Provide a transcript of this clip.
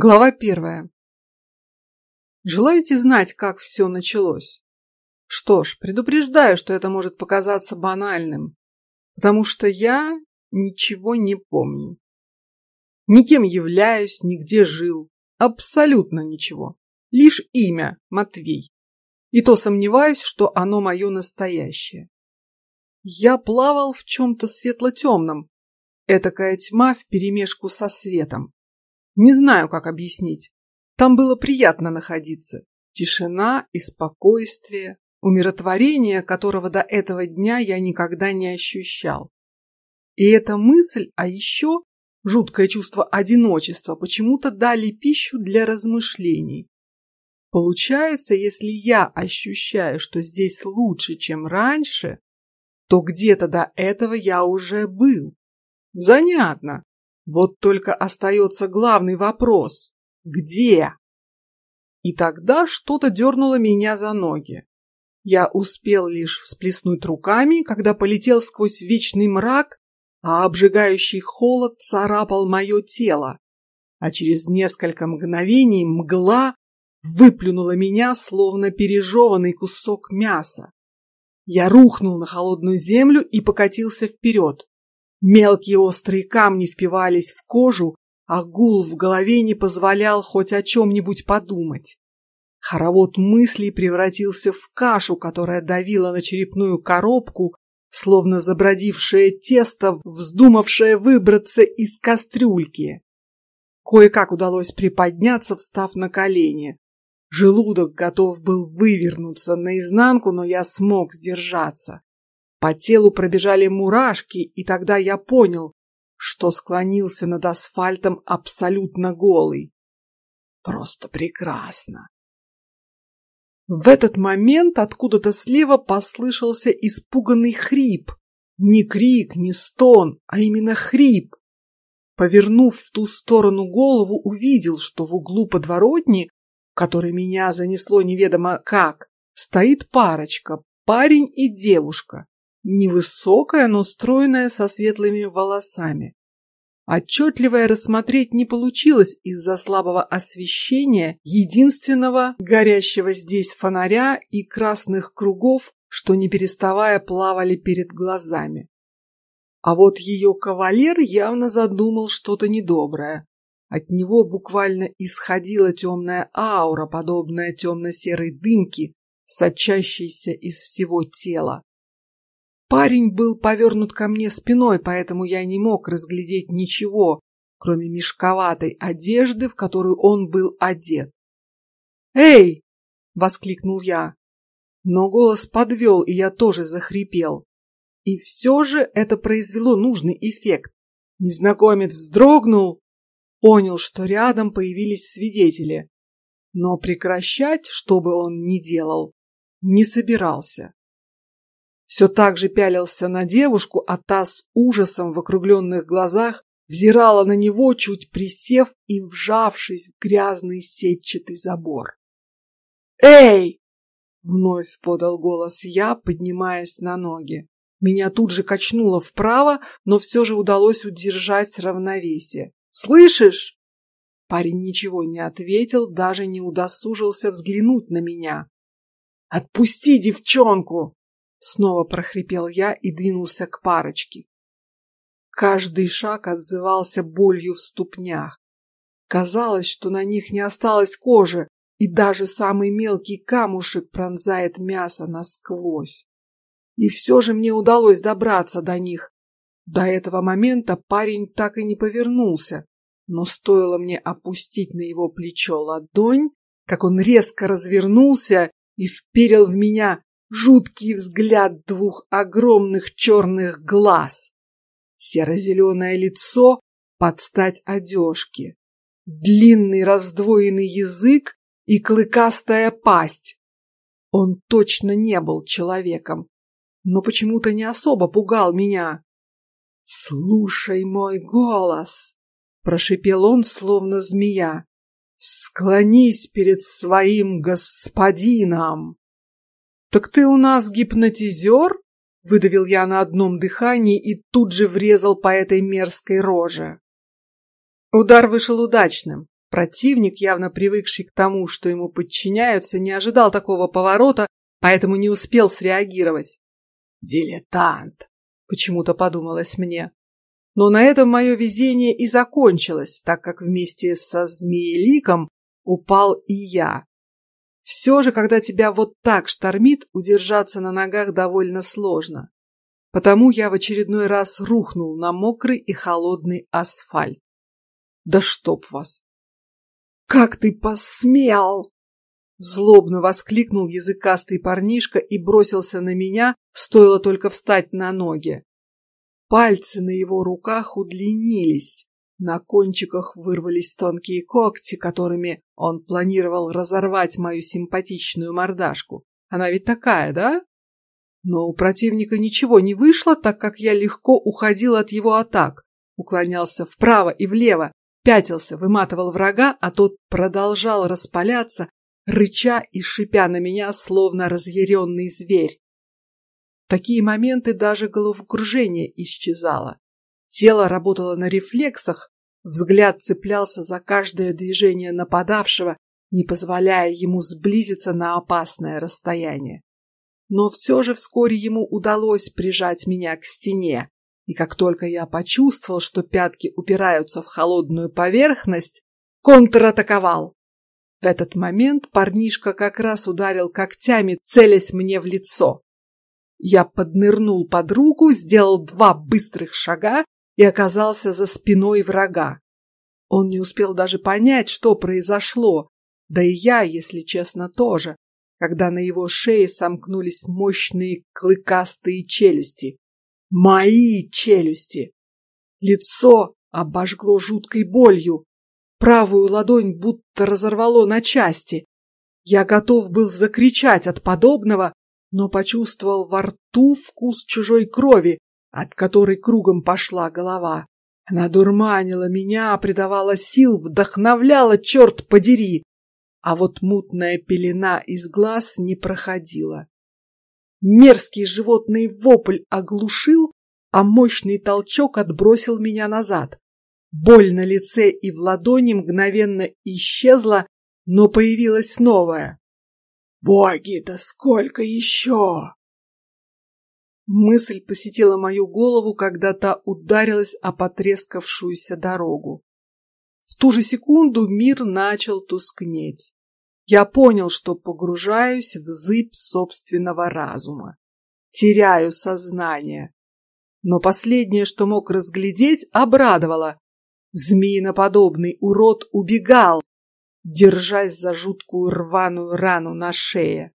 Глава первая. Желаете знать, как все началось? Что ж, предупреждаю, что это может показаться банальным, потому что я ничего не помню. Никем являюсь, нигде жил, абсолютно ничего. Лишь имя Матвей. И то сомневаюсь, что оно мое настоящее. Я плавал в чем-то светло-темном, этакая тьма вперемешку со светом. Не знаю, как объяснить. Там было приятно находиться. Тишина и спокойствие, умиротворение, которого до этого дня я никогда не ощущал. И эта мысль, а еще жуткое чувство одиночества, почему-то дали пищу для размышлений. Получается, если я ощущаю, что здесь лучше, чем раньше, то где-то до этого я уже был. Занятно. Вот только остается главный вопрос: где? И тогда что-то дернуло меня за ноги. Я успел лишь всплеснуть руками, когда полетел сквозь вечный мрак, а обжигающий холод царапал мое тело. А через несколько мгновений мгла выплюнула меня, словно пережеванный кусок мяса. Я рухнул на холодную землю и покатился вперед. Мелкие острые камни впивались в кожу, а гул в голове не позволял хоть о чем-нибудь подумать. Хоровод мыслей превратился в кашу, которая давила на черепную коробку, словно забродившее тесто, вздумавшее выбраться из кастрюльки. Кое-как удалось приподняться, встав на колени. Желудок готов был вывернуться наизнанку, но я смог сдержаться. По телу пробежали мурашки, и тогда я понял, что склонился над асфальтом абсолютно голый. Просто прекрасно. В этот момент откуда-то слева послышался испуганный хрип. Не крик, не стон, а именно хрип. Повернув в ту сторону голову, увидел, что в углу подворотни, который меня занесло неведомо как, стоит парочка, парень и девушка. Невысокая, но стройная, со светлыми волосами. Отчетливое рассмотреть не получилось из-за слабого освещения единственного горящего здесь фонаря и красных кругов, что не переставая плавали перед глазами. А вот ее кавалер явно задумал что-то недоброе. От него буквально исходила темная аура, подобная темно-серой дымке, сочащейся из всего тела. Парень был повернут ко мне спиной, поэтому я не мог разглядеть ничего, кроме мешковатой одежды, в которую он был одет. Эй! воскликнул я, но голос подвел, и я тоже захрипел. И все же это произвело нужный эффект. Незнакомец вздрогнул, понял, что рядом появились свидетели, но прекращать, что бы он ни делал, не собирался все так же пялился на девушку, а та с ужасом в округленных глазах взирала на него, чуть присев и вжавшись в грязный сетчатый забор. Эй! Вновь подал голос я, поднимаясь на ноги. Меня тут же качнуло вправо, но все же удалось удержать равновесие. Слышишь? Парень ничего не ответил, даже не удосужился взглянуть на меня. Отпусти девчонку! Снова прохрипел я и двинулся к парочке. Каждый шаг отзывался болью в ступнях. Казалось, что на них не осталось кожи, и даже самый мелкий камушек пронзает мясо насквозь. И все же мне удалось добраться до них. До этого момента парень так и не повернулся, но стоило мне опустить на его плечо ладонь, как он резко развернулся и вперил в меня жуткий взгляд двух огромных черных глаз, серо-зеленое лицо под стать одежке, длинный раздвоенный язык и клыкастая пасть. Он точно не был человеком, но почему-то не особо пугал меня. Слушай мой голос, прошепел он, словно змея. Склонись перед своим господином. Так ты у нас гипнотизер? Выдавил я на одном дыхании и тут же врезал по этой мерзкой роже. Удар вышел удачным. Противник, явно привыкший к тому, что ему подчиняются, не ожидал такого поворота, поэтому не успел среагировать. Дилетант, почему-то подумалось мне. Но на этом мое везение и закончилось, так как вместе со змееликом упал и я. Все же, когда тебя вот так штормит, удержаться на ногах довольно сложно. Потому я в очередной раз рухнул на мокрый и холодный асфальт. Да чтоб вас! Как ты посмел! Злобно воскликнул языкастый парнишка и бросился на меня, стоило только встать на ноги. Пальцы на его руках удлинились, на кончиках вырвались тонкие когти, которыми он планировал разорвать мою симпатичную мордашку. Она ведь такая, да? Но у противника ничего не вышло, так как я легко уходил от его атак, уклонялся вправо и влево, пятился, выматывал врага, а тот продолжал распаляться, рыча и шипя на меня, словно разъяренный зверь. В такие моменты даже головокружение исчезало. Тело работало на рефлексах, взгляд цеплялся за каждое движение нападавшего, не позволяя ему сблизиться на опасное расстояние. Но все же вскоре ему удалось прижать меня к стене, и как только я почувствовал, что пятки упираются в холодную поверхность, контратаковал. В этот момент парнишка как раз ударил когтями, целясь мне в лицо. Я поднырнул под руку, сделал два быстрых шага и оказался за спиной врага. Он не успел даже понять, что произошло, да и я, если честно, тоже, когда на его шее сомкнулись мощные клыкастые челюсти. Мои челюсти! Лицо обожгло жуткой болью, правую ладонь будто разорвало на части. Я готов был закричать от подобного, но почувствовал во рту вкус чужой крови, от которой кругом пошла голова. Она дурманила меня, придавала сил, вдохновляла, черт подери. А вот мутная пелена из глаз не проходила. Мерзкий животный вопль оглушил, а мощный толчок отбросил меня назад. Боль на лице и в ладони мгновенно исчезла, но появилась новая. Боги, да сколько еще? Мысль посетила мою голову, когда та ударилась о потрескавшуюся дорогу. В ту же секунду мир начал тускнеть. Я понял, что погружаюсь в зыбь собственного разума, теряю сознание. Но последнее, что мог разглядеть, обрадовало. Змеиноподобный урод убегал, держась за жуткую рваную рану на шее.